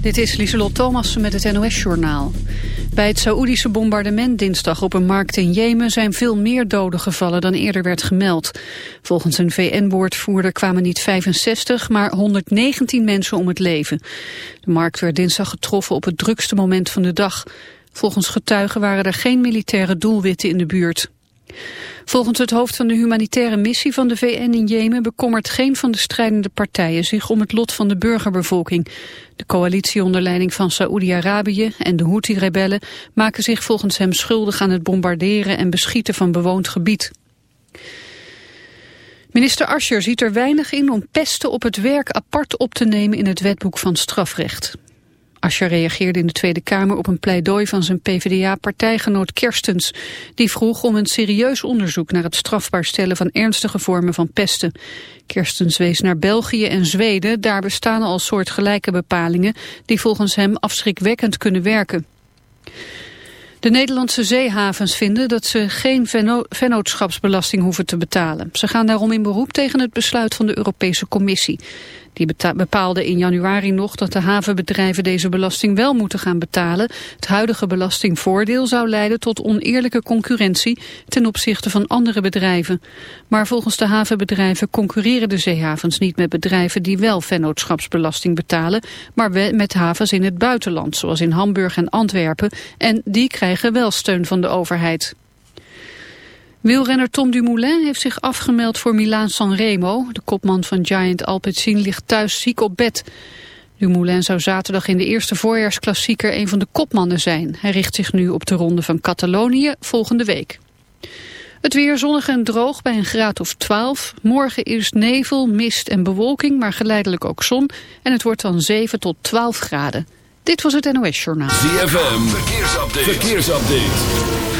Dit is Lieselot Thomassen met het NOS-journaal. Bij het Saoedische bombardement dinsdag op een markt in Jemen... zijn veel meer doden gevallen dan eerder werd gemeld. Volgens een VN-woordvoerder kwamen niet 65, maar 119 mensen om het leven. De markt werd dinsdag getroffen op het drukste moment van de dag. Volgens getuigen waren er geen militaire doelwitten in de buurt. Volgens het hoofd van de humanitaire missie van de VN in Jemen bekommert geen van de strijdende partijen zich om het lot van de burgerbevolking. De coalitie onder leiding van Saoedi-Arabië en de Houthi-rebellen maken zich volgens hem schuldig aan het bombarderen en beschieten van bewoond gebied. Minister Ascher ziet er weinig in om pesten op het werk apart op te nemen in het wetboek van strafrecht. Ascher reageerde in de Tweede Kamer op een pleidooi van zijn PvdA-partijgenoot Kerstens. Die vroeg om een serieus onderzoek naar het strafbaar stellen van ernstige vormen van pesten. Kerstens wees naar België en Zweden. Daar bestaan al soortgelijke bepalingen die volgens hem afschrikwekkend kunnen werken. De Nederlandse zeehavens vinden dat ze geen vennootschapsbelasting hoeven te betalen. Ze gaan daarom in beroep tegen het besluit van de Europese Commissie. Die bepaalde in januari nog dat de havenbedrijven deze belasting wel moeten gaan betalen. Het huidige belastingvoordeel zou leiden tot oneerlijke concurrentie ten opzichte van andere bedrijven. Maar volgens de havenbedrijven concurreren de zeehavens niet met bedrijven die wel vennootschapsbelasting betalen, maar met havens in het buitenland, zoals in Hamburg en Antwerpen. En die krijgen wel steun van de overheid. Wielrenner Tom Dumoulin heeft zich afgemeld voor Milaan-San Remo. De kopman van Giant Alpecin ligt thuis ziek op bed. Dumoulin zou zaterdag in de eerste voorjaarsklassieker een van de kopmannen zijn. Hij richt zich nu op de ronde van Catalonië volgende week. Het weer zonnig en droog bij een graad of 12. Morgen is nevel, mist en bewolking, maar geleidelijk ook zon. En het wordt dan 7 tot 12 graden. Dit was het NOS Journaal. ZFM, verkeersupdate. verkeersupdate.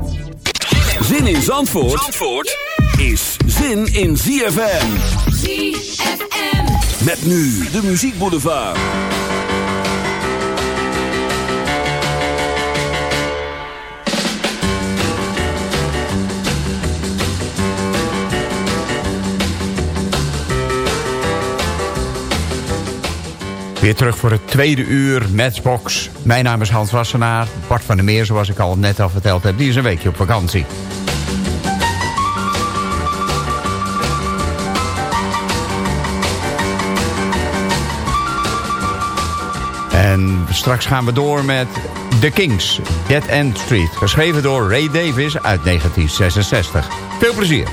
Zin in Zandvoort, Zandvoort is zin in ZFM. ZFM. Met nu de Muziek Boulevard. Weer terug voor het tweede uur Matchbox. Mijn naam is Hans Wassenaar. Bart van der Meer, zoals ik al net al verteld heb, die is een weekje op vakantie. Straks gaan we door met The Kings, Dead End Street. Geschreven door Ray Davis uit 1966. Veel plezier.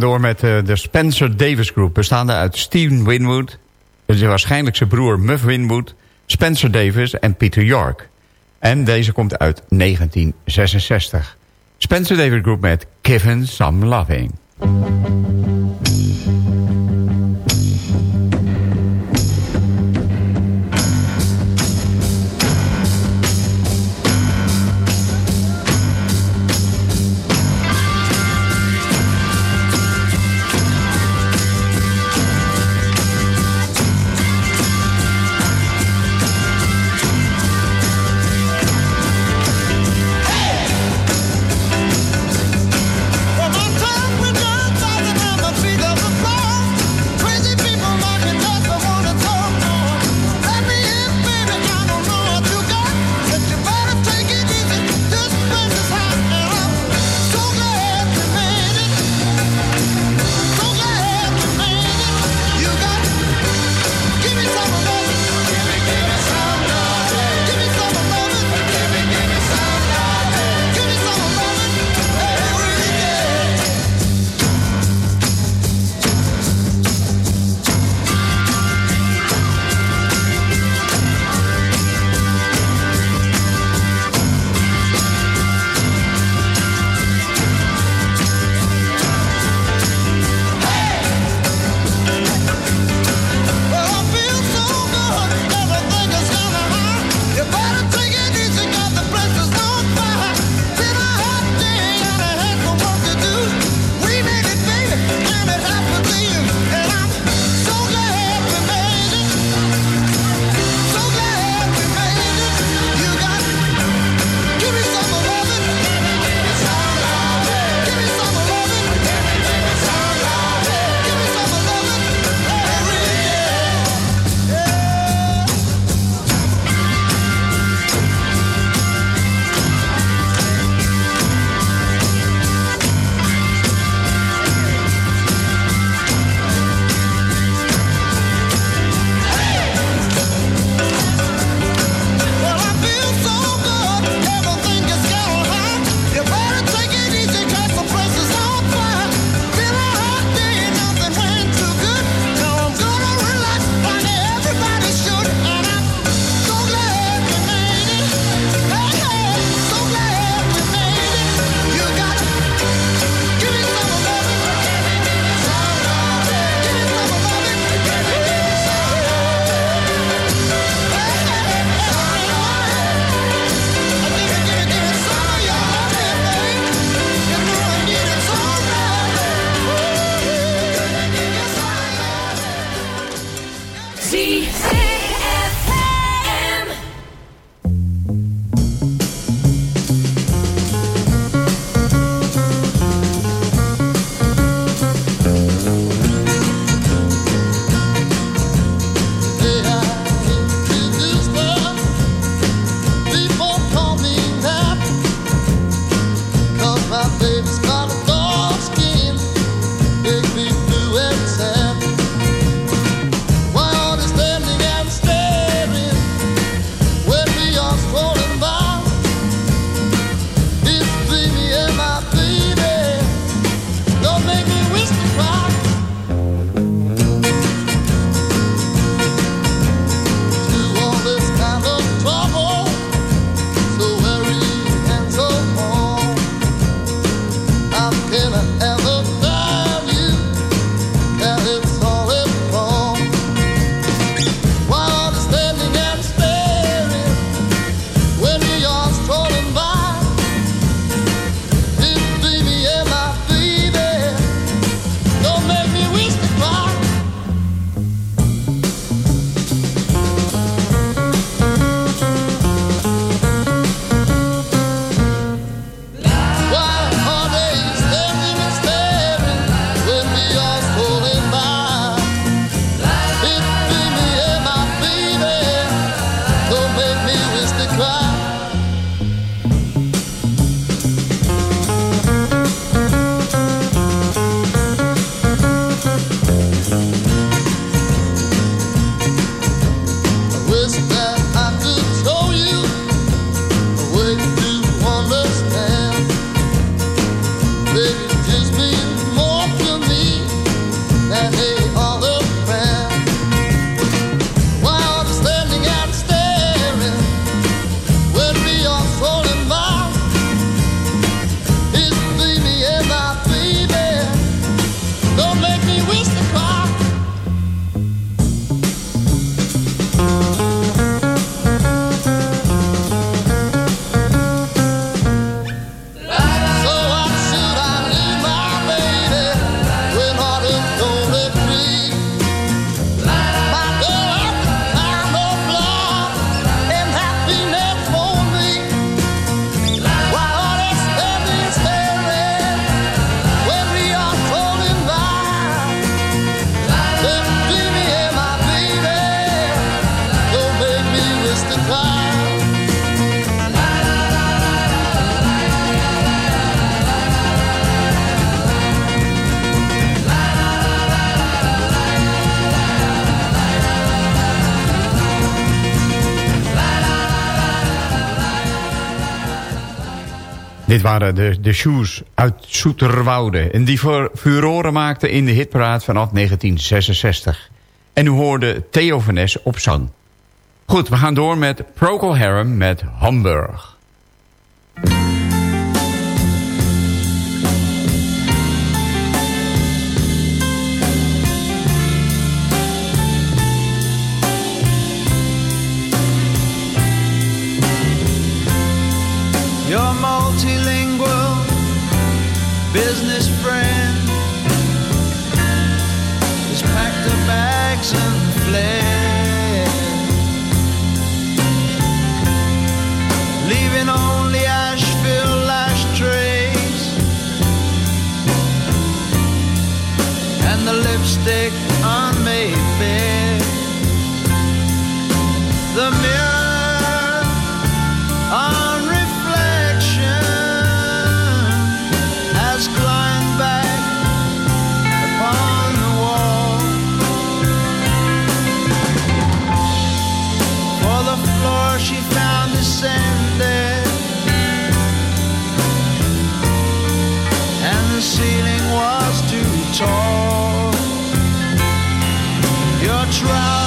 Gaan door met uh, de Spencer Davis Group. Bestaande uit Steven Winwood, dus waarschijnlijk broer Muff Winwood... Spencer Davis en Peter York. En deze komt uit 1966. Spencer Davis Group met Given Some Loving. waren de, de Shoes uit Soeterwoude... en die furoren maakten in de hitparade vanaf 1966. En u hoorde Theo van op zang. Goed, we gaan door met Procol Harum met Hamburg. your multilingual business friend has packed her bags and fled. tall. You're.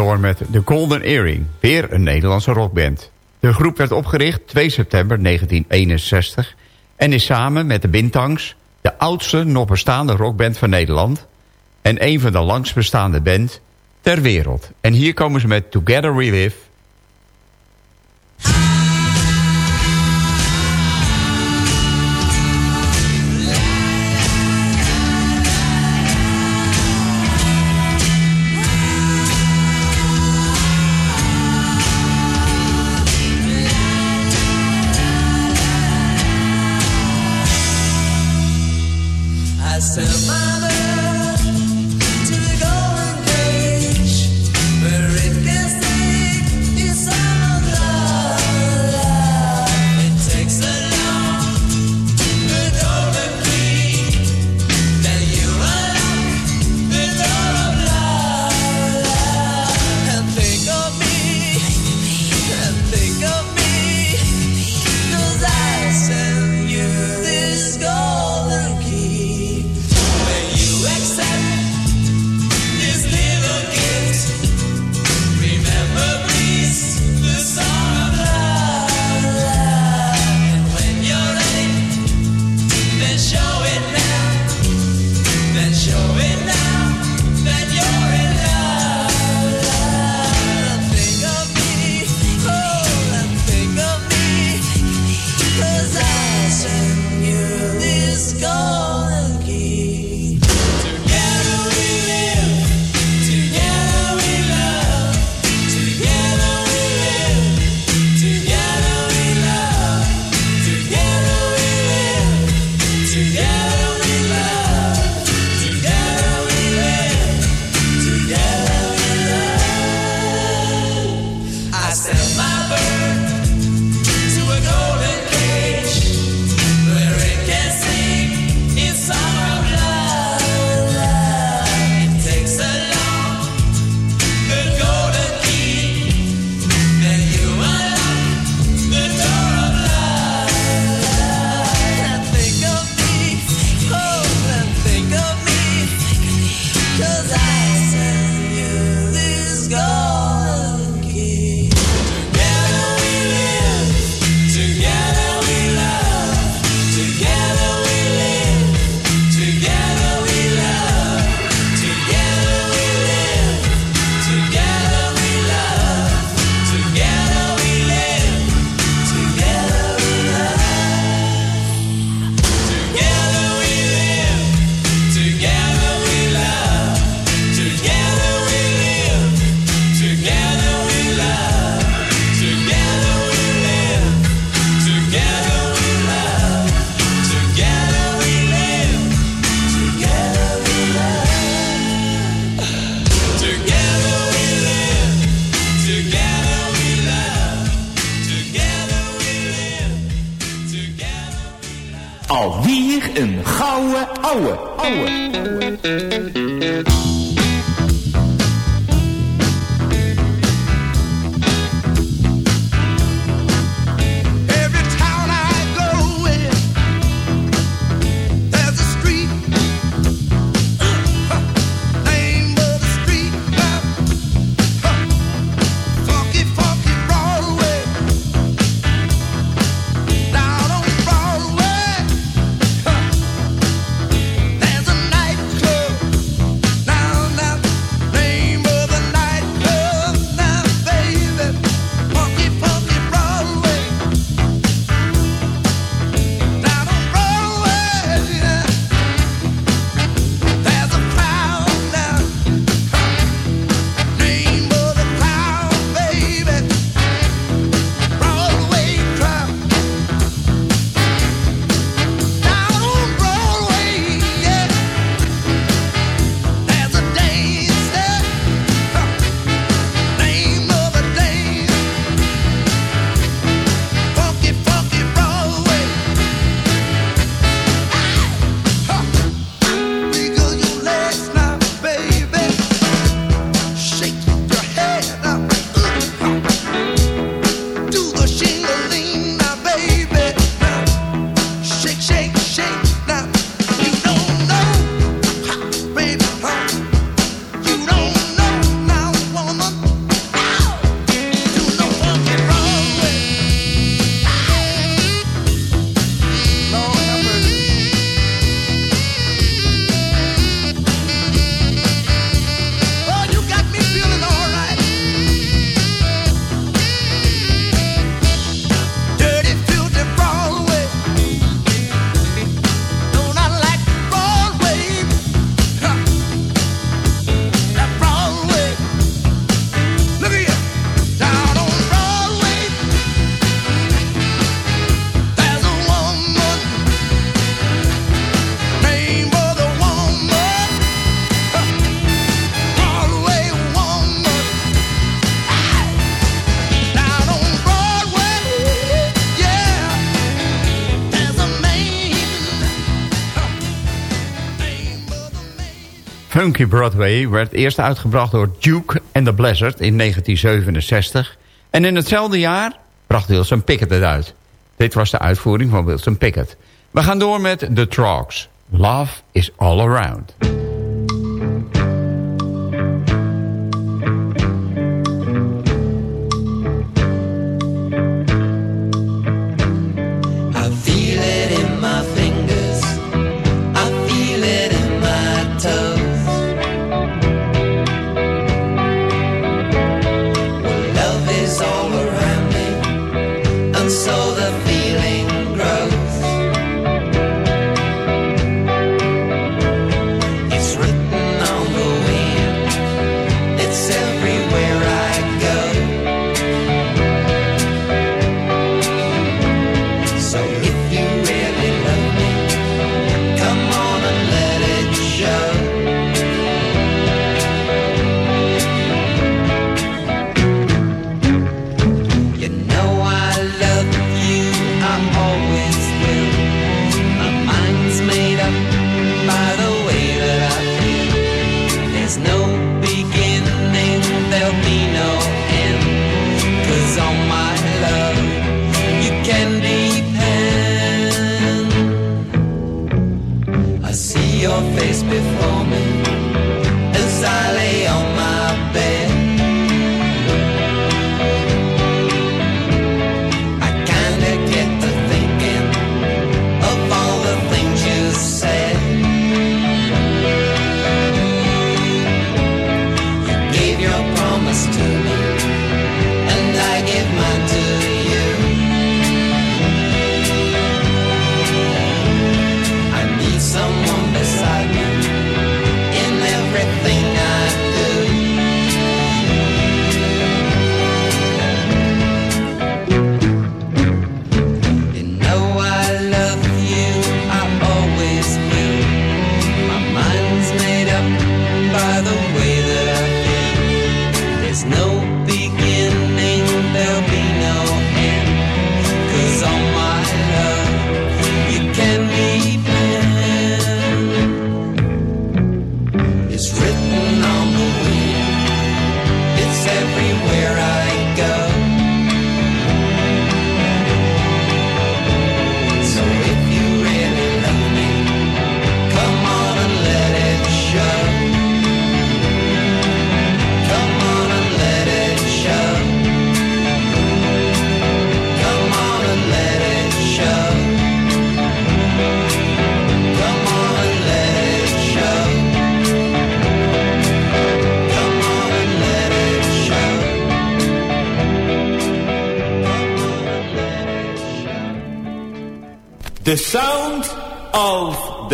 door met The Golden Earring, weer een Nederlandse rockband. De groep werd opgericht 2 september 1961 en is samen met de Bintangs de oudste nog bestaande rockband van Nederland en een van de langst bestaande bands ter wereld. En hier komen ze met Together We Live Funky Broadway werd eerst uitgebracht door Duke and the Blizzard in 1967. En in hetzelfde jaar bracht Wilson Pickett het uit. Dit was de uitvoering van Wilson Pickett. We gaan door met The Trogs. Love is all around.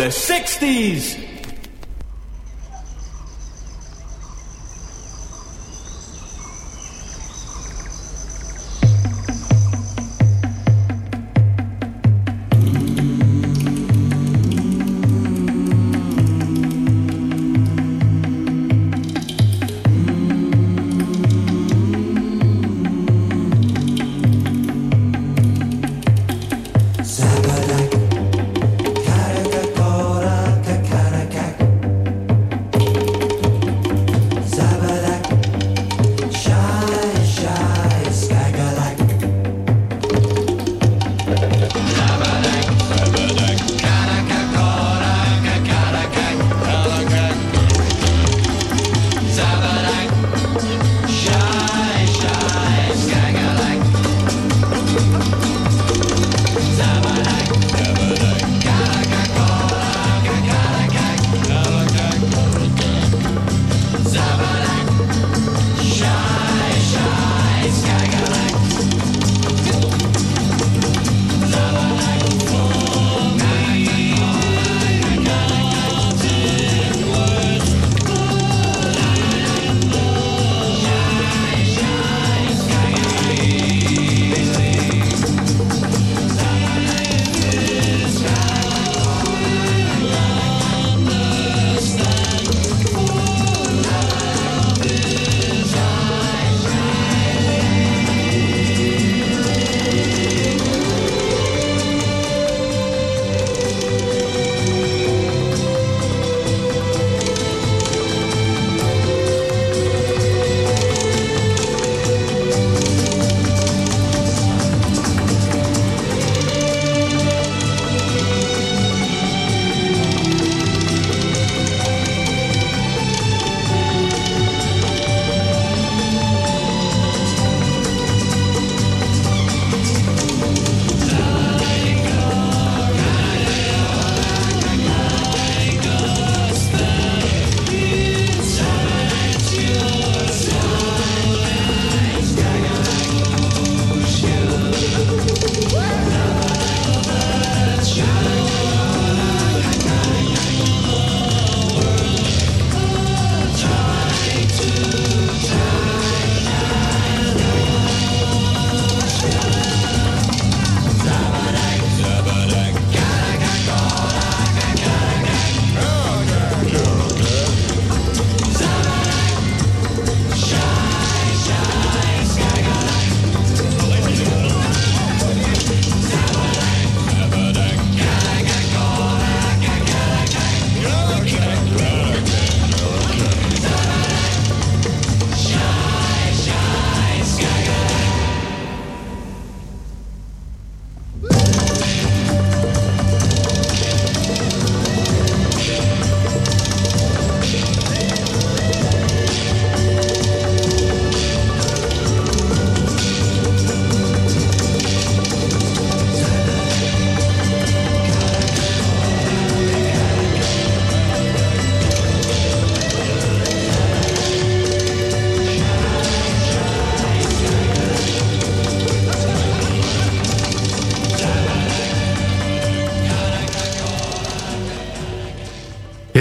The 60s.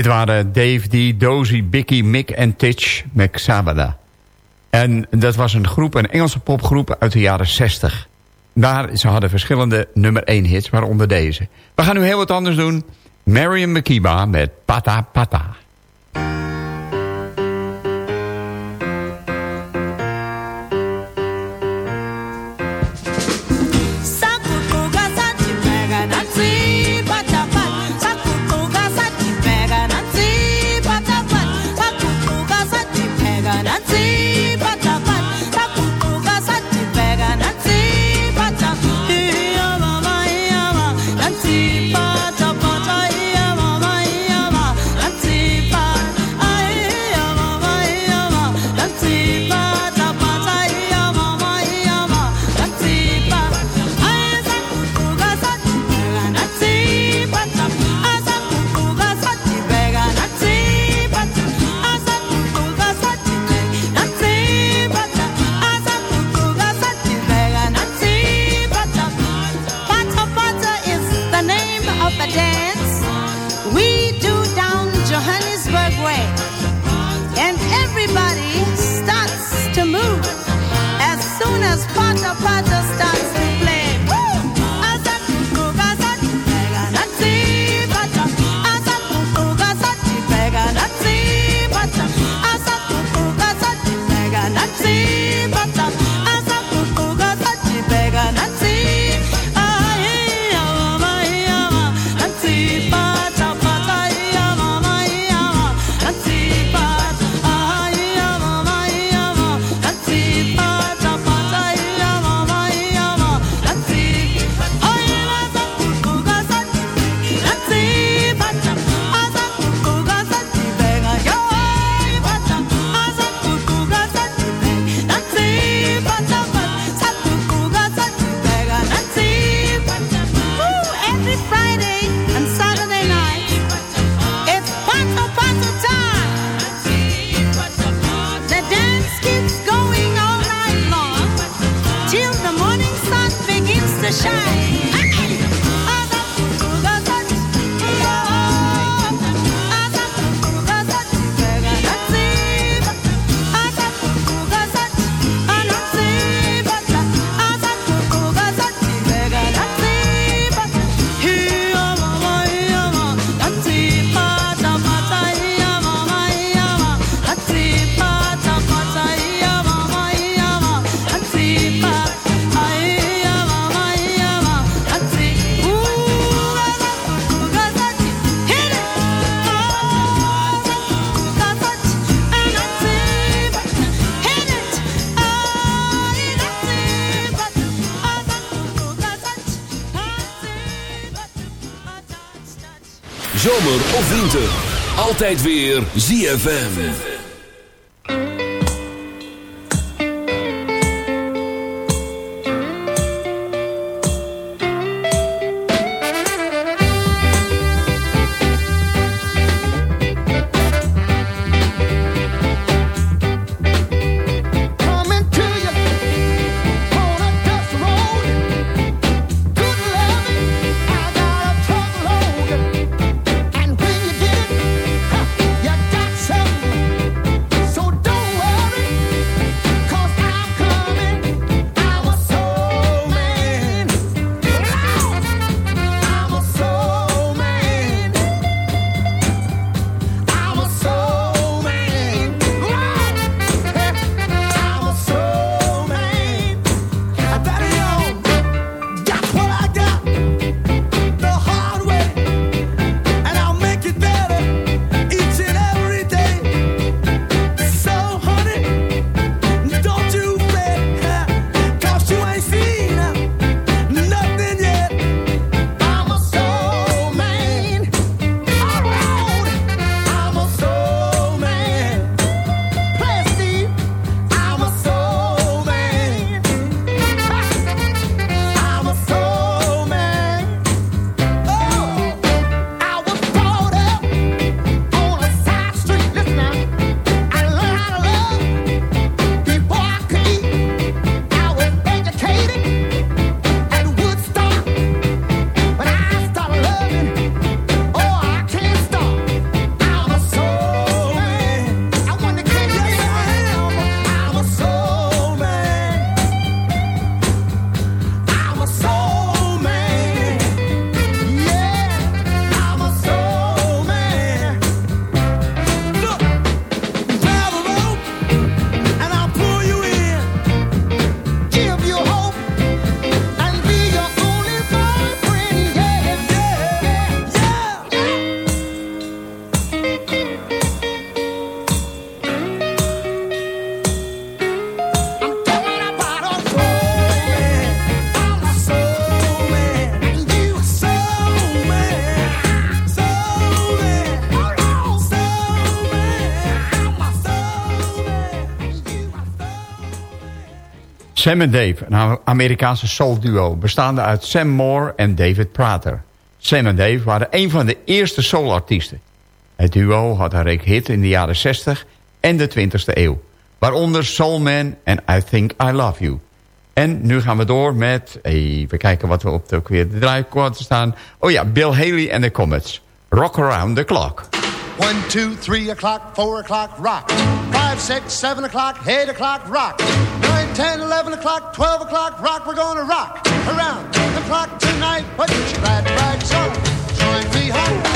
Dit waren Dave D, Dozy, Bicky, Mick en Titch met Sabada. En dat was een groep, een Engelse popgroep uit de jaren 60. Daar, ze hadden verschillende nummer 1 hits, waaronder deze. We gaan nu heel wat anders doen. Marion McKeeba met Pata Pata. to shine. Tijd weer ZFM. Sam en Dave, een Amerikaanse soulduo... bestaande uit Sam Moore en David Prater. Sam en Dave waren een van de eerste soulartiesten. Het duo had een reek hit in de jaren 60 en de 20e eeuw. Waaronder Soul Man en I Think I Love You. En nu gaan we door met... Even kijken wat we op de, weer de draaikwart staan. Oh ja, Bill Haley en de Comets. Rock Around the Clock. 1, 2, 3 o'clock, 4 o'clock, rock. 5, 6, 7 o'clock, 8 o'clock, rock. 9, 10, 11 o'clock, 12 o'clock, rock, we're gonna rock around the clock tonight. Put your glad rags on, join me home.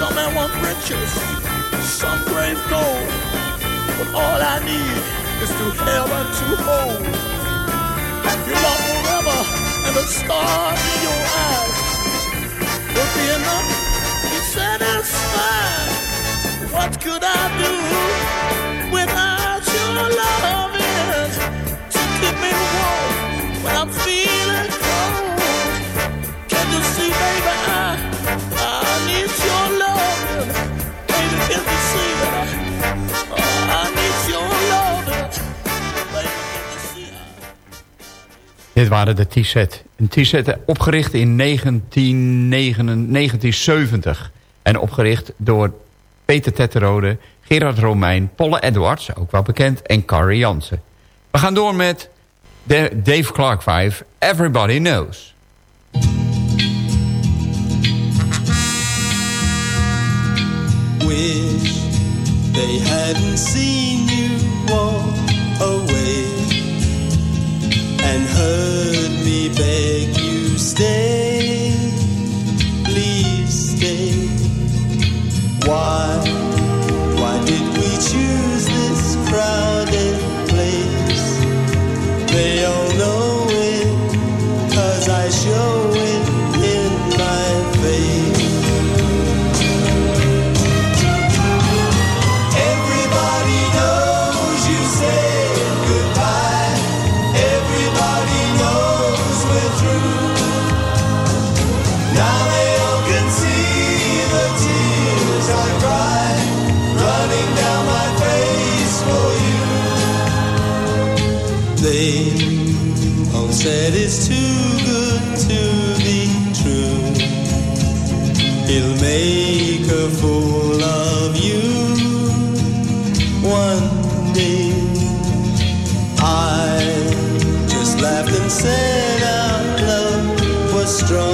Some men want riches, some crave gold. But all I need is to have and to hold. Your love forever and the stars in your eyes will be enough to satisfy. What could I do without your love? To keep me warm when I'm feeling cold. Can you see, baby? Dit waren de T-set. Een T-set eh, opgericht in 1970. En opgericht door Peter Tetterode, Gerard Romein, Polle Edwards, ook wel bekend, en Carrie Jansen. We gaan door met de Dave Clark 5, Everybody Knows. Wish they hadn't seen you walk away and heard me beg you stay, please stay. Why, why did we choose this crowded place? They all. All said it's too good to be true. He'll make a fool of you one day. I just laughed and said our love was strong,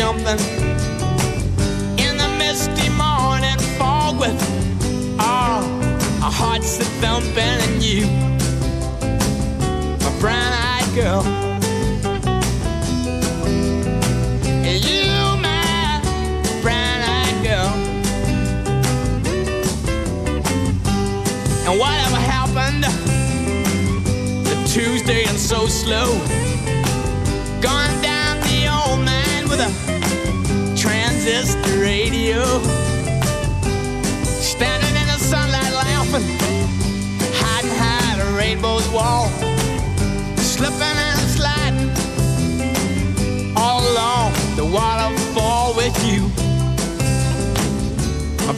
jumping in the misty morning fog with all our hearts a thumping and you, my brown-eyed girl. You, my brown-eyed girl. And whatever happened to Tuesday and so slow?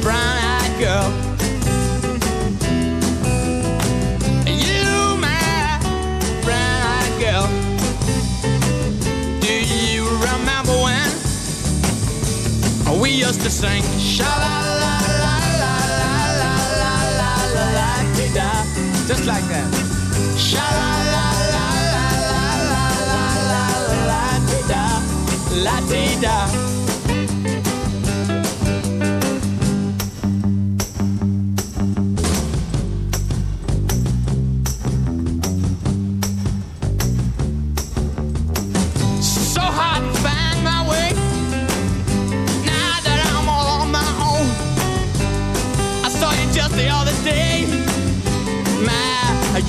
Brown-eyed girl. You, my brown-eyed girl. Do you remember when we used to sing sha la la la la la la la la la dee da, just like that. Sha la la la la la la la la la dee da, la dee da.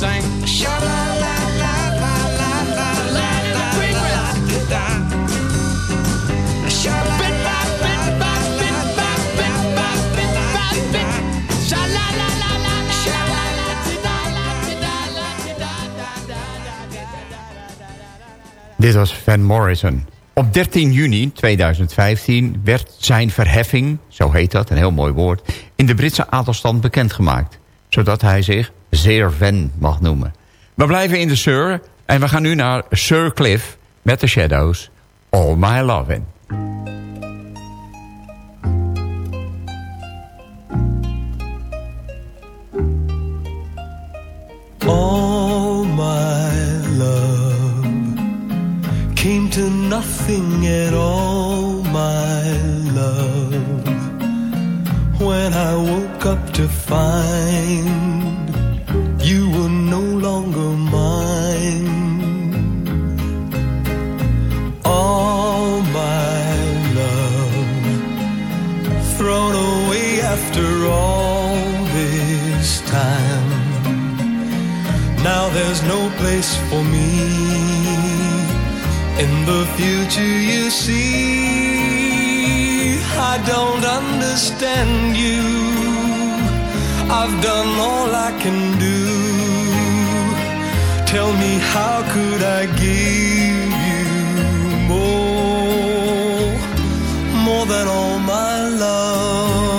Sha la la la la la la la la la la la Dit was Van Morrison. Op 13 juni 2015 werd zijn verheffing, zo heet dat, een heel mooi woord... in de Britse adelstand bekendgemaakt. Zodat hij zich zeer Van mag noemen. We blijven in de Sur en we gaan nu naar Sir Cliff met The Shadows. All My Lovin'. All my love came to nothing at all, my love. When I woke up to find you were no longer mine. All my love thrown away after all this time. Now there's no place for me in the future, you see. I don't understand you. I've done all I can do. Tell me, how could I give you more, more than all my love?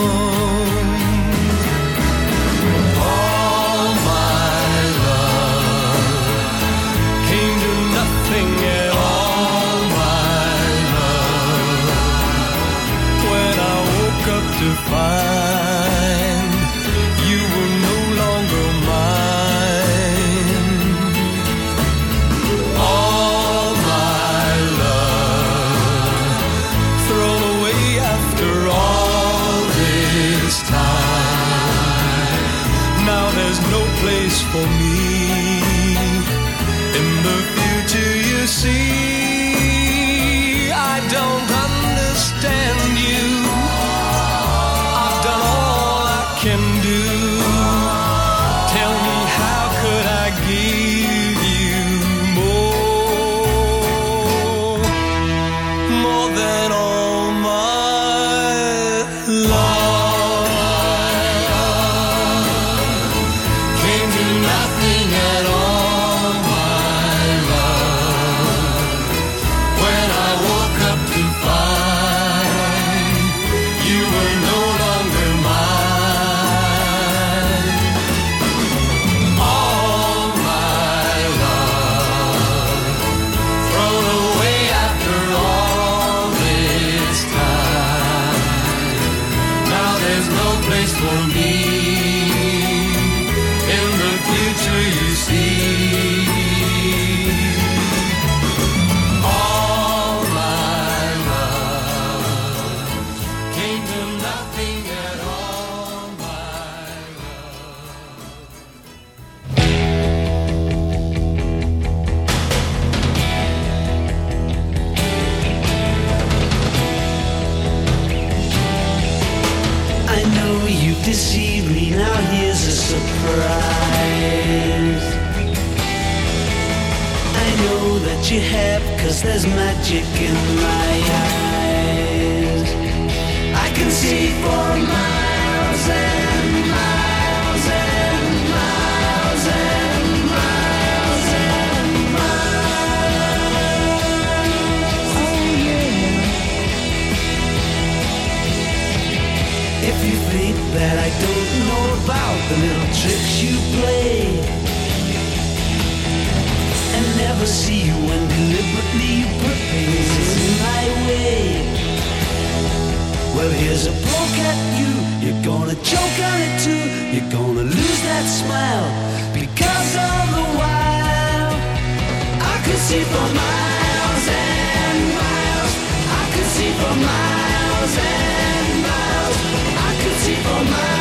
Cause there's magic in my eyes. I can see for miles Well here's a poke at you, you're gonna choke on it too. You're gonna lose that smile because of the while I could see for miles and miles. I could see for miles and miles. I could see for miles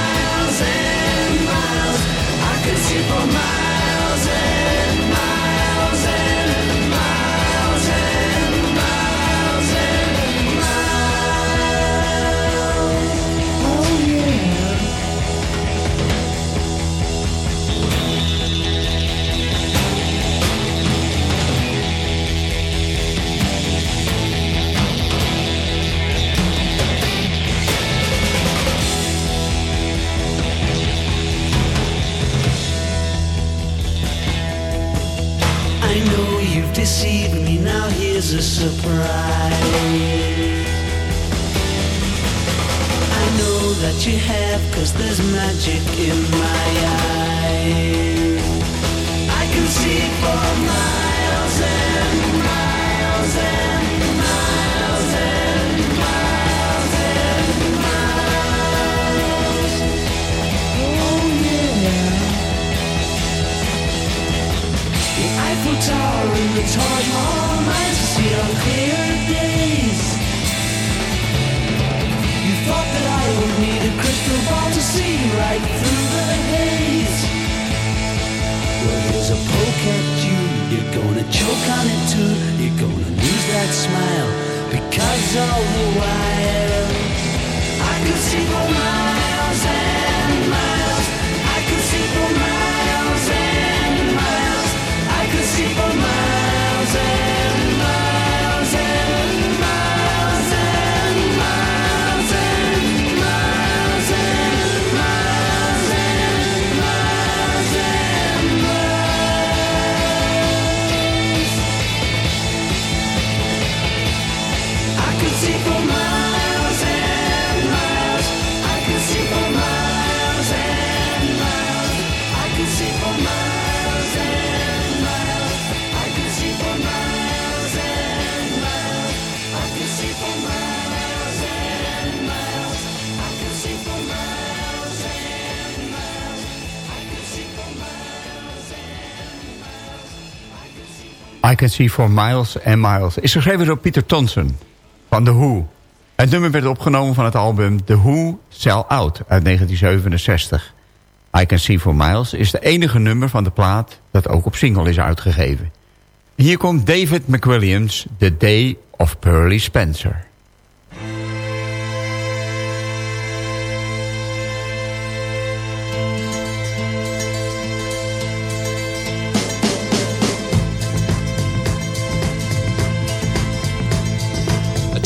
I can I Can See For Miles and Miles. Is geschreven door Peter Thompson van The Who. Het nummer werd opgenomen van het album The Who Sell Out uit 1967. I Can See For Miles is de enige nummer van de plaat dat ook op single is uitgegeven. Hier komt David McWilliams, The Day of Pearly Spencer.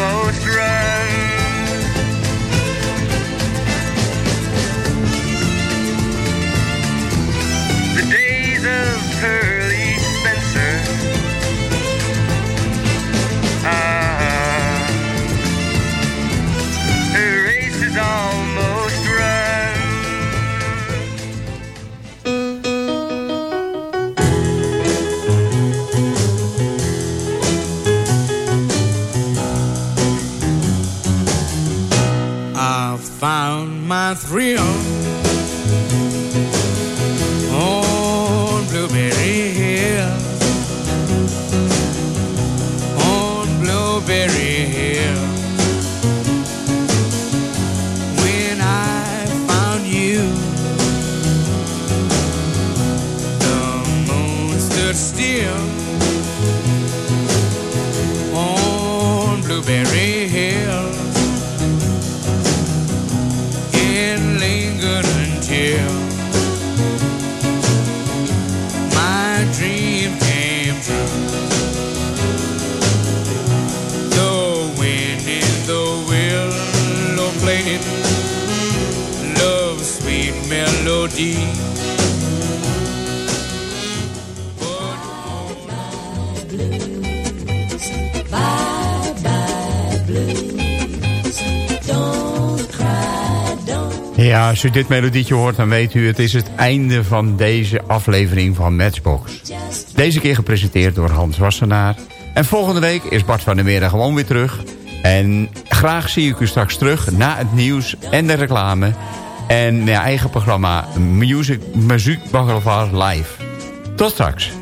almost right. Found my thrill on Blueberry Hill. On Blueberry Hill. When I found you, the moon stood still on Blueberry Ja, als u dit melodietje hoort, dan weet u... het is het einde van deze aflevering van Matchbox. Deze keer gepresenteerd door Hans Wassenaar. En volgende week is Bart van der Meer gewoon weer terug. En graag zie ik u straks terug na het nieuws en de reclame. En mijn eigen programma Music, Muziek Live. Tot straks.